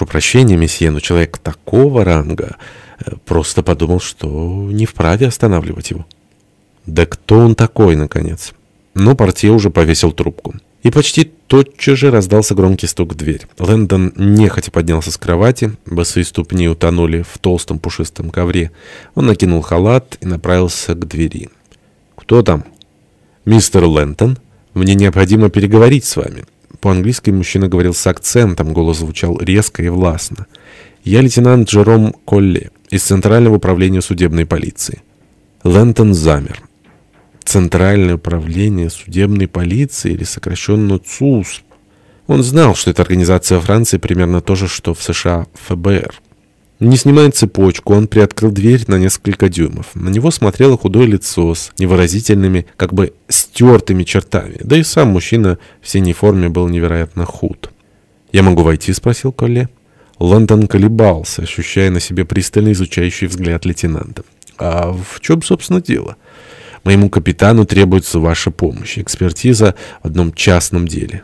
прошу прощения, месье, но человек такого ранга э, просто подумал, что не вправе останавливать его. Да кто он такой, наконец? Но портье уже повесил трубку. И почти тотчас же раздался громкий стук в дверь. Лэндон нехотя поднялся с кровати, босые ступни утонули в толстом пушистом ковре. Он накинул халат и направился к двери. «Кто там?» «Мистер Лэнтон, мне необходимо переговорить с вами». По-английски мужчина говорил с акцентом, голос звучал резко и властно. «Я лейтенант Джером Колли из Центрального управления судебной полиции». Лэнтон замер. Центральное управление судебной полиции или сокращенно ЦУСП. Он знал, что эта организация Франции примерно то же, что в США ФБР. Не снимая цепочку, он приоткрыл дверь на несколько дюймов. На него смотрело худое лицо с невыразительными, как бы стертыми чертами. Да и сам мужчина в синей форме был невероятно худ. «Я могу войти?» — спросил Колле. Лондон колебался, ощущая на себе пристально изучающий взгляд лейтенанта. «А в чем, собственно, дело?» Моему капитану требуется ваша помощь, экспертиза в одном частном деле».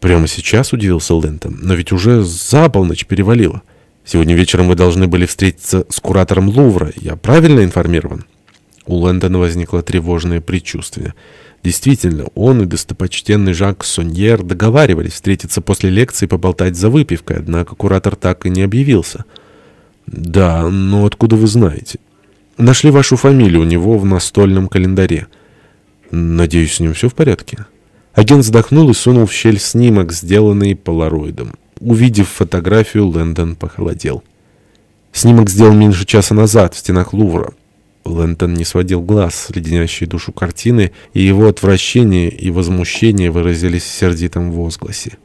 «Прямо сейчас?» — удивился Лэнтон. «Но ведь уже за полночь перевалило. Сегодня вечером вы должны были встретиться с куратором Лувра. Я правильно информирован?» У Лэндона возникло тревожное предчувствие. Действительно, он и достопочтенный Жак Соньер договаривались встретиться после лекции и поболтать за выпивкой, однако куратор так и не объявился. «Да, но откуда вы знаете?» Нашли вашу фамилию у него в настольном календаре. Надеюсь, с ним все в порядке. Агент вздохнул и сунул в щель снимок, сделанный полароидом. Увидев фотографию, Лэндон похолодел. Снимок сделан меньше часа назад в стенах Лувра. Лэндон не сводил глаз с леденящей душу картины, и его отвращение и возмущение выразились в сердитом возгласе.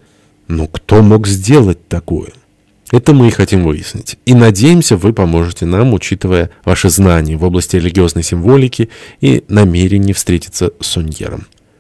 «Ну кто мог сделать такое?» Это мы и хотим выяснить. И надеемся, вы поможете нам, учитывая ваши знания в области религиозной символики и намерение встретиться с Соньером.